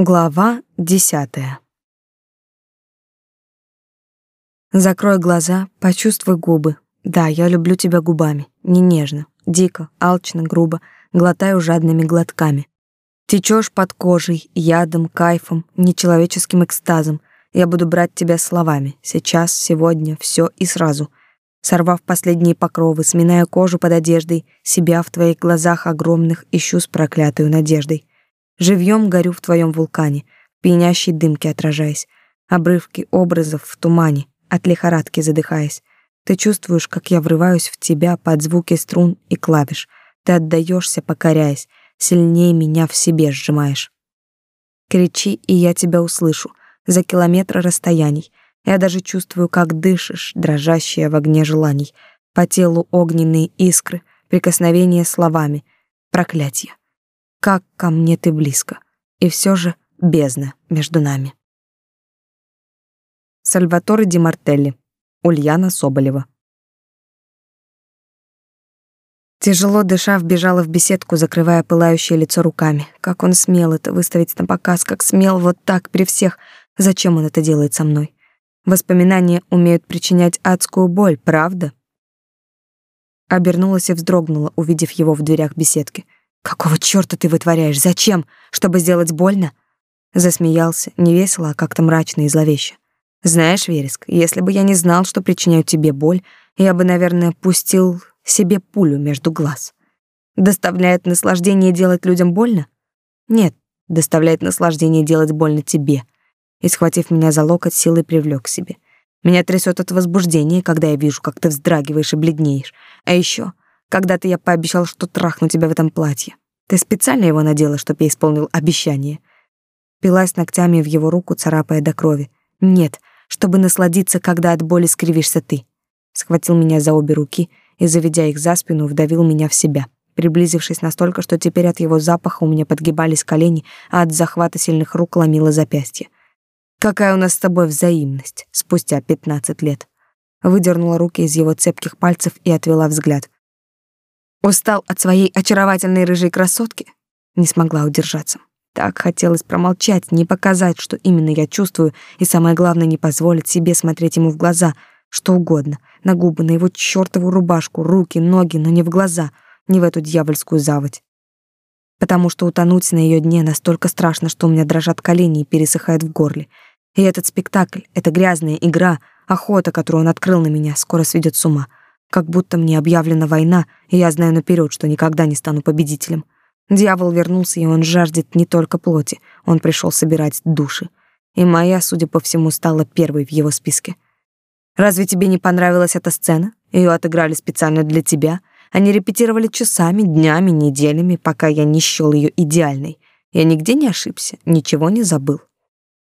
Глава десятая. Закрой глаза, почувствуй губы. Да, я люблю тебя губами, не нежно, дико, алчно, грубо, глотаю жадными глотками. Течешь под кожей, ядом, кайфом, нечеловеческим экстазом. Я буду брать тебя словами, сейчас, сегодня, все и сразу. Сорвав последние покровы, сминая кожу под одеждой, себя в твоих глазах огромных ищу с проклятой надеждой. Живьем горю в твоем вулкане, в пьянящей дымке отражаясь, обрывки образов в тумане, от лихорадки задыхаясь. Ты чувствуешь, как я врываюсь в тебя под звуки струн и клавиш. Ты отдаешься, покоряясь, сильнее меня в себе сжимаешь. Кричи, и я тебя услышу, за километры расстояний. Я даже чувствую, как дышишь, дрожащая в огне желаний. По телу огненные искры, прикосновения словами, проклятие как ко мне ты близко, и все же бездна между нами. Сальваторе Ди Мартелли, Ульяна Соболева. Тяжело дыша, вбежала в беседку, закрывая пылающее лицо руками. Как он смел это выставить на показ, как смел вот так при всех. Зачем он это делает со мной? Воспоминания умеют причинять адскую боль, правда? Обернулась и вздрогнула, увидев его в дверях беседки. Какого чёрта ты вытворяешь? Зачем? Чтобы сделать больно? Засмеялся, не весело, а как-то мрачно и зловеще. Знаешь, Вереск, если бы я не знал, что причиняю тебе боль, я бы, наверное, пустил себе пулю между глаз. Доставляет наслаждение делать людям больно? Нет, доставляет наслаждение делать больно тебе. И схватив меня за локоть, силой привлёк к себе. Меня трясёт от возбуждения, когда я вижу, как ты вздрагиваешь и бледнеешь. А ещё когда-то я пообещал, что трахну тебя в этом платье. Ты специально его надела, чтобы я исполнил обещание. Пилась ногтями в его руку, царапая до крови. Нет, чтобы насладиться, когда от боли скривишься ты. Схватил меня за обе руки и, заведя их за спину, вдавил меня в себя, приблизившись настолько, что теперь от его запаха у меня подгибались колени, а от захвата сильных рук ломило запястье. Какая у нас с тобой взаимность спустя пятнадцать лет. Выдернула руки из его цепких пальцев и отвела взгляд. Устал от своей очаровательной рыжей красотки? Не смогла удержаться. Так хотелось промолчать, не показать, что именно я чувствую, и самое главное, не позволить себе смотреть ему в глаза, что угодно, на губы, на его чёртову рубашку, руки, ноги, но не в глаза, не в эту дьявольскую заводь. Потому что утонуть на её дне настолько страшно, что у меня дрожат колени и пересыхает в горле. И этот спектакль, эта грязная игра, охота, которую он открыл на меня, скоро сведёт с ума — как будто мне объявлена война, и я знаю наперед, что никогда не стану победителем. Дьявол вернулся, и он жаждет не только плоти, он пришел собирать души. И моя, судя по всему, стала первой в его списке. Разве тебе не понравилась эта сцена? Ее отыграли специально для тебя. Они репетировали часами, днями, неделями, пока я не счёл ее идеальной. Я нигде не ошибся, ничего не забыл.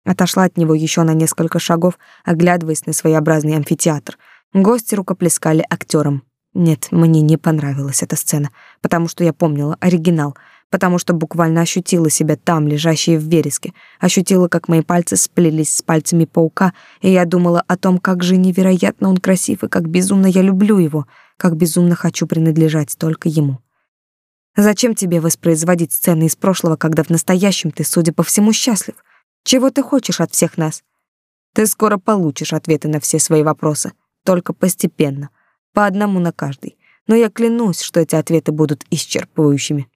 Отошла от него еще на несколько шагов, оглядываясь на своеобразный амфитеатр — Гости рукоплескали актерам. Нет, мне не понравилась эта сцена, потому что я помнила оригинал, потому что буквально ощутила себя там, лежащей в вереске, ощутила, как мои пальцы сплелись с пальцами паука, и я думала о том, как же невероятно он красив и как безумно я люблю его, как безумно хочу принадлежать только ему. Зачем тебе воспроизводить сцены из прошлого, когда в настоящем ты, судя по всему, счастлив? Чего ты хочешь от всех нас? Ты скоро получишь ответы на все свои вопросы только постепенно, по одному на каждый. Но я клянусь, что эти ответы будут исчерпывающими.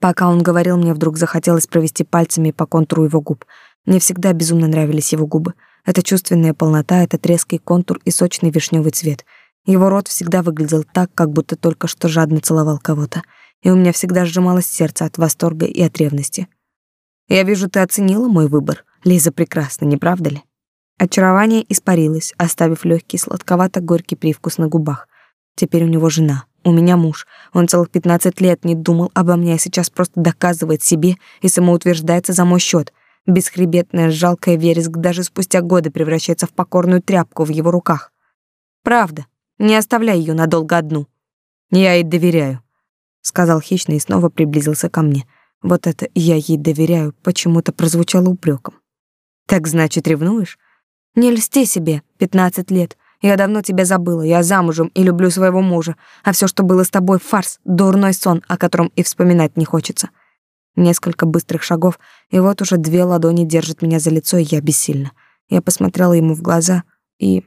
Пока он говорил, мне вдруг захотелось провести пальцами по контуру его губ. Мне всегда безумно нравились его губы. Это чувственная полнота, этот резкий контур и сочный вишневый цвет. Его рот всегда выглядел так, как будто только что жадно целовал кого-то. И у меня всегда сжималось сердце от восторга и от ревности. Я вижу, ты оценила мой выбор. Лиза прекрасна, не правда ли? Очарование испарилось, оставив легкий сладковато-горький привкус на губах. Теперь у него жена, у меня муж. Он целых 15 лет не думал обо мне, а сейчас просто доказывает себе и самоутверждается за мой счет. Бесхребетная, жалкая вереск даже спустя годы превращается в покорную тряпку в его руках. Правда, не оставляй ее надолго одну. Я ей доверяю, сказал хищно и снова приблизился ко мне. Вот это я ей доверяю почему-то прозвучало упреком. Так значит, ревнуешь? Не льсти себе, пятнадцать лет. Я давно тебя забыла, я замужем и люблю своего мужа, а все, что было с тобой, фарс, дурной сон, о котором и вспоминать не хочется. Несколько быстрых шагов, и вот уже две ладони держат меня за лицо, и я бессильна. Я посмотрела ему в глаза, и...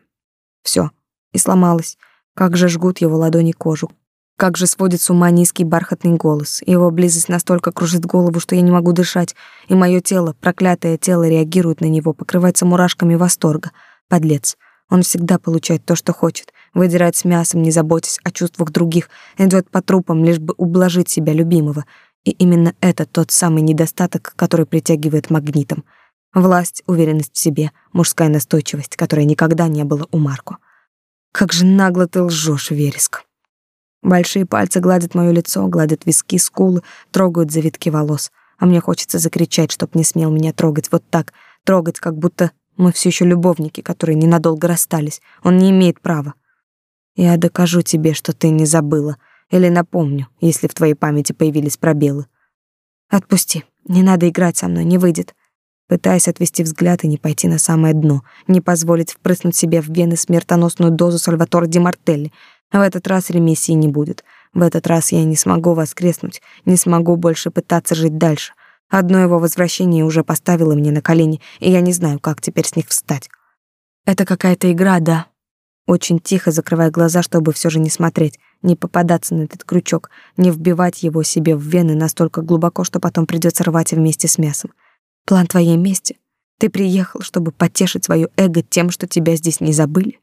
все, И сломалась. Как же жгут его ладони кожу. Как же сводит с ума низкий бархатный голос. Его близость настолько кружит голову, что я не могу дышать, и мое тело, проклятое тело, реагирует на него, покрывается мурашками восторга. Подлец. Он всегда получает то, что хочет, выдирает с мясом, не заботясь о чувствах других, идет по трупам, лишь бы ублажить себя любимого. И именно это тот самый недостаток, который притягивает магнитом. Власть, уверенность в себе, мужская настойчивость, которой никогда не было у Марко. Как же нагло ты лжешь, Вереск. Большие пальцы гладят моё лицо, гладят виски, скулы, трогают завитки волос. А мне хочется закричать, чтоб не смел меня трогать вот так, трогать, как будто мы все еще любовники, которые ненадолго расстались. Он не имеет права. Я докажу тебе, что ты не забыла, или напомню, если в твоей памяти появились пробелы. Отпусти. Не надо играть со мной, не выйдет. Пытаясь отвести взгляд и не пойти на самое дно, не позволить впрыснуть себе в вены смертоносную дозу Сальватора Ди Мартелли. В этот раз ремиссии не будет. В этот раз я не смогу воскреснуть, не смогу больше пытаться жить дальше. Одно его возвращение уже поставило мне на колени, и я не знаю, как теперь с них встать. Это какая-то игра, да. Очень тихо закрывая глаза, чтобы все же не смотреть, не попадаться на этот крючок, не вбивать его себе в вены настолько глубоко, что потом придется рвать вместе с мясом. План твоей мести. Ты приехал, чтобы потешить свое эго тем, что тебя здесь не забыли.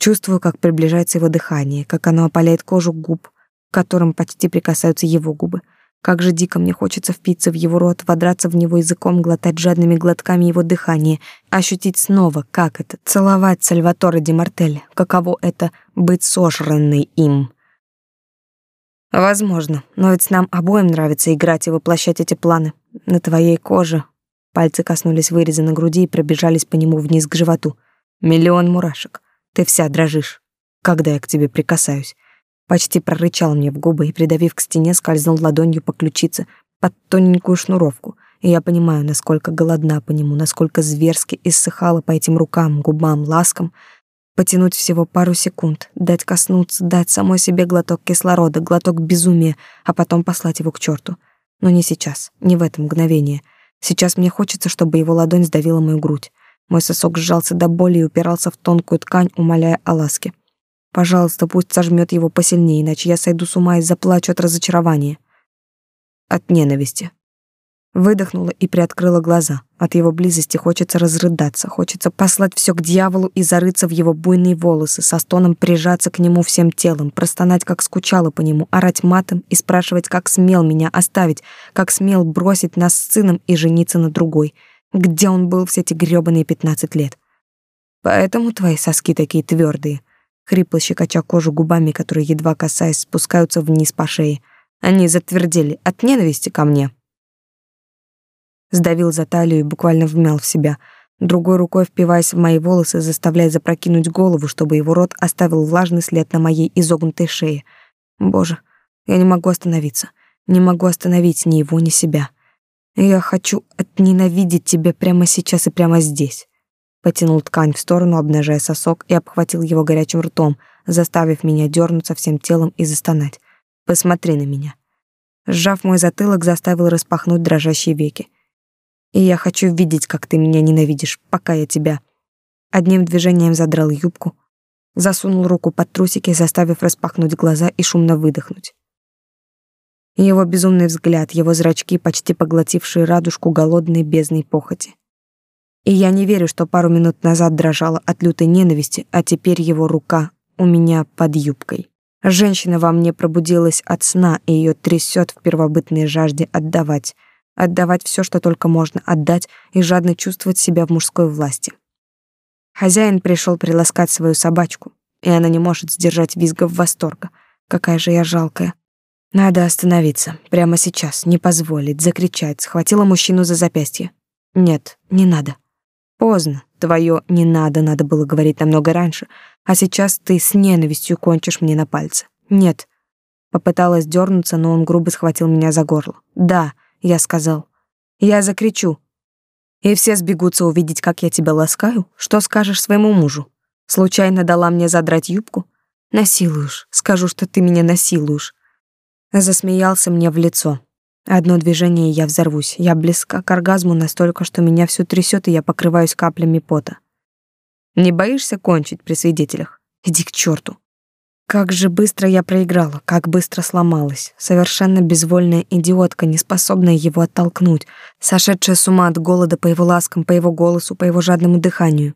Чувствую, как приближается его дыхание, как оно опаляет кожу губ, к которым почти прикасаются его губы. Как же дико мне хочется впиться в его рот, водраться в него языком, глотать жадными глотками его дыхание, ощутить снова, как это — целовать Сальваторе Ди Мартель, каково это — быть сожранной им. Возможно, но ведь нам обоим нравится играть и воплощать эти планы. На твоей коже. Пальцы коснулись выреза на груди и пробежались по нему вниз к животу. Миллион мурашек. Ты вся дрожишь, когда я к тебе прикасаюсь. Почти прорычал мне в губы и, придавив к стене, скользнул ладонью по ключице под тоненькую шнуровку. И я понимаю, насколько голодна по нему, насколько зверски иссыхала по этим рукам, губам, ласкам. Потянуть всего пару секунд, дать коснуться, дать самой себе глоток кислорода, глоток безумия, а потом послать его к черту. Но не сейчас, не в это мгновение. Сейчас мне хочется, чтобы его ладонь сдавила мою грудь. Мой сосок сжался до боли и упирался в тонкую ткань, умоляя о ласке. Пожалуйста, пусть сожмет его посильнее, иначе я сойду с ума и заплачу от разочарования. От ненависти. Выдохнула и приоткрыла глаза. От его близости хочется разрыдаться, хочется послать все к дьяволу и зарыться в его буйные волосы, со стоном прижаться к нему всем телом, простонать, как скучала по нему, орать матом и спрашивать, как смел меня оставить, как смел бросить нас с сыном и жениться на другой. Где он был все эти грёбаные пятнадцать лет? Поэтому твои соски такие твердые, хрипло щекоча кожу губами, которые, едва касаясь, спускаются вниз по шее. Они затвердели от ненависти ко мне сдавил за талию и буквально вмял в себя, другой рукой впиваясь в мои волосы, заставляя запрокинуть голову, чтобы его рот оставил влажный след на моей изогнутой шее. Боже, я не могу остановиться, не могу остановить ни его, ни себя. Я хочу отненавидеть тебя прямо сейчас и прямо здесь. Потянул ткань в сторону, обнажая сосок, и обхватил его горячим ртом, заставив меня дернуться всем телом и застонать. «Посмотри на меня». Сжав мой затылок, заставил распахнуть дрожащие веки. И я хочу видеть, как ты меня ненавидишь, пока я тебя. Одним движением задрал юбку, засунул руку под трусики, заставив распахнуть глаза и шумно выдохнуть. Его безумный взгляд, его зрачки, почти поглотившие радужку голодной бездной похоти. И я не верю, что пару минут назад дрожала от лютой ненависти, а теперь его рука у меня под юбкой. Женщина во мне пробудилась от сна, и ее трясет в первобытной жажде отдавать — отдавать все, что только можно отдать, и жадно чувствовать себя в мужской власти. Хозяин пришел приласкать свою собачку, и она не может сдержать визгов восторга. Какая же я жалкая. Надо остановиться, прямо сейчас, не позволить, закричать, схватила мужчину за запястье. Нет, не надо. Поздно, твое «не надо» надо было говорить намного раньше, а сейчас ты с ненавистью кончишь мне на пальце. Нет. Попыталась дернуться, но он грубо схватил меня за горло. Да, я сказал. Я закричу. И все сбегутся увидеть, как я тебя ласкаю. Что скажешь своему мужу? Случайно дала мне задрать юбку? Насилуешь. Скажу, что ты меня насилуешь. Засмеялся мне в лицо. Одно движение, и я взорвусь. Я близка к оргазму настолько, что меня всё трясёт, и я покрываюсь каплями пота. Не боишься кончить при свидетелях? Иди к чёрту. Как же быстро я проиграла, как быстро сломалась. Совершенно безвольная идиотка, не способная его оттолкнуть, сошедшая с ума от голода по его ласкам, по его голосу, по его жадному дыханию.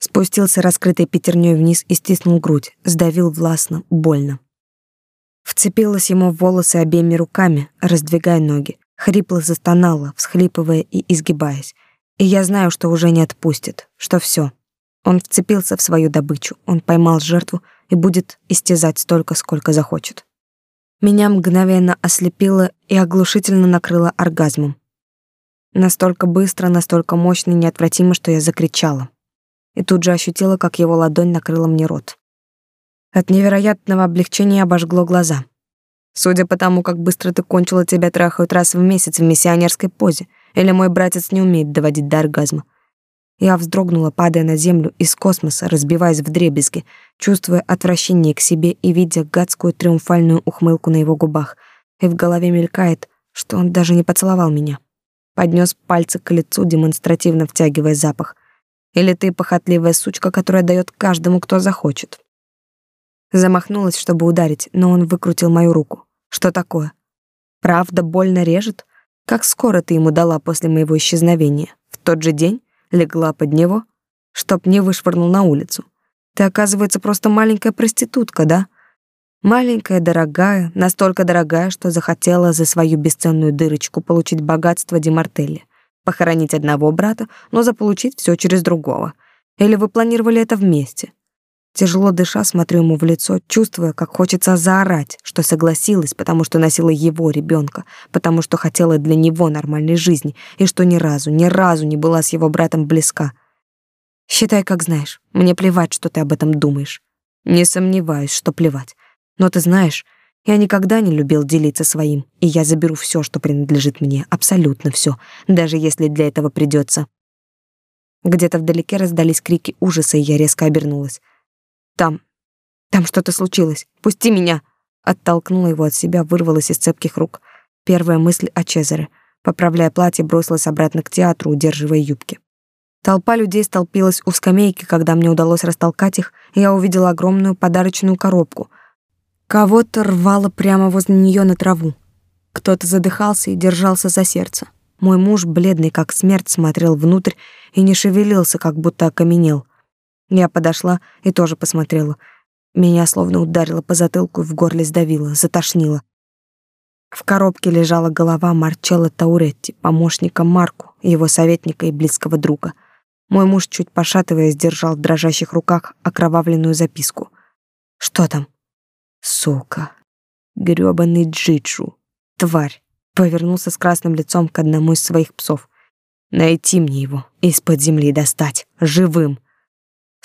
Спустился раскрытой пятерней вниз и стиснул грудь, сдавил властно, больно. Вцепилась ему в волосы обеими руками, раздвигая ноги, хрипло застонала, всхлипывая и изгибаясь. И я знаю, что уже не отпустит, что все. Он вцепился в свою добычу, он поймал жертву и будет истязать столько, сколько захочет. Меня мгновенно ослепило и оглушительно накрыло оргазмом. Настолько быстро, настолько мощно и неотвратимо, что я закричала. И тут же ощутила, как его ладонь накрыла мне рот. От невероятного облегчения обожгло глаза. Судя по тому, как быстро ты кончила, тебя трахают раз в месяц в миссионерской позе, или мой братец не умеет доводить до оргазма. Я вздрогнула, падая на землю из космоса, разбиваясь в дребезги, чувствуя отвращение к себе и видя гадскую триумфальную ухмылку на его губах. И в голове мелькает, что он даже не поцеловал меня. Поднес пальцы к лицу, демонстративно втягивая запах. Или ты похотливая сучка, которая дает каждому, кто захочет. Замахнулась, чтобы ударить, но он выкрутил мою руку. Что такое? Правда больно режет? Как скоро ты ему дала после моего исчезновения? В тот же день? легла под него, чтоб не вышвырнул на улицу. Ты, оказывается, просто маленькая проститутка, да? Маленькая, дорогая, настолько дорогая, что захотела за свою бесценную дырочку получить богатство Демартелли, похоронить одного брата, но заполучить все через другого. Или вы планировали это вместе? Тяжело дыша, смотрю ему в лицо, чувствуя, как хочется заорать, что согласилась, потому что носила его ребенка, потому что хотела для него нормальной жизни, и что ни разу, ни разу не была с его братом близка. Считай, как знаешь. Мне плевать, что ты об этом думаешь. Не сомневаюсь, что плевать. Но ты знаешь, я никогда не любил делиться своим, и я заберу все, что принадлежит мне, абсолютно все, даже если для этого придется. Где-то вдалеке раздались крики ужаса, и я резко обернулась. Там. Там что-то случилось. Пусти меня. Оттолкнула его от себя, вырвалась из цепких рук. Первая мысль о Чезаре. Поправляя платье, бросилась обратно к театру, удерживая юбки. Толпа людей столпилась у скамейки, когда мне удалось растолкать их, и я увидела огромную подарочную коробку. Кого-то рвало прямо возле нее на траву. Кто-то задыхался и держался за сердце. Мой муж, бледный как смерть, смотрел внутрь и не шевелился, как будто окаменел. Я подошла и тоже посмотрела. Меня словно ударило по затылку и в горле сдавило, затошнило. В коробке лежала голова Марчелло Тауретти, помощника Марку, его советника и близкого друга. Мой муж, чуть пошатываясь, держал в дрожащих руках окровавленную записку. Что там? Сука. Грёбаный Джиджу. Тварь. Повернулся с красным лицом к одному из своих псов. Найти мне его, из-под земли достать, живым.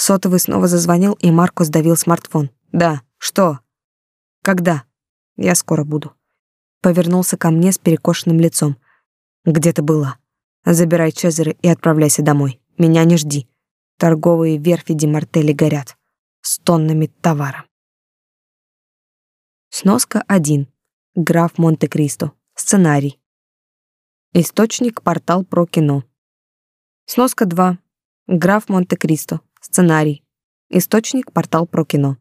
Сотовый снова зазвонил, и Марко сдавил смартфон. «Да, что? Когда? Я скоро буду». Повернулся ко мне с перекошенным лицом. «Где ты была? Забирай Чезаре и отправляйся домой. Меня не жди. Торговые верфи Демартели горят. С тоннами товара». Сноска 1. Граф Монте-Кристо. Сценарий. Источник портал про кино. Сноска 2. Граф Монте-Кристо. Сценарий. Источник портал про кино.